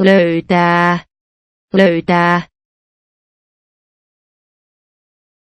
löytää, löytää.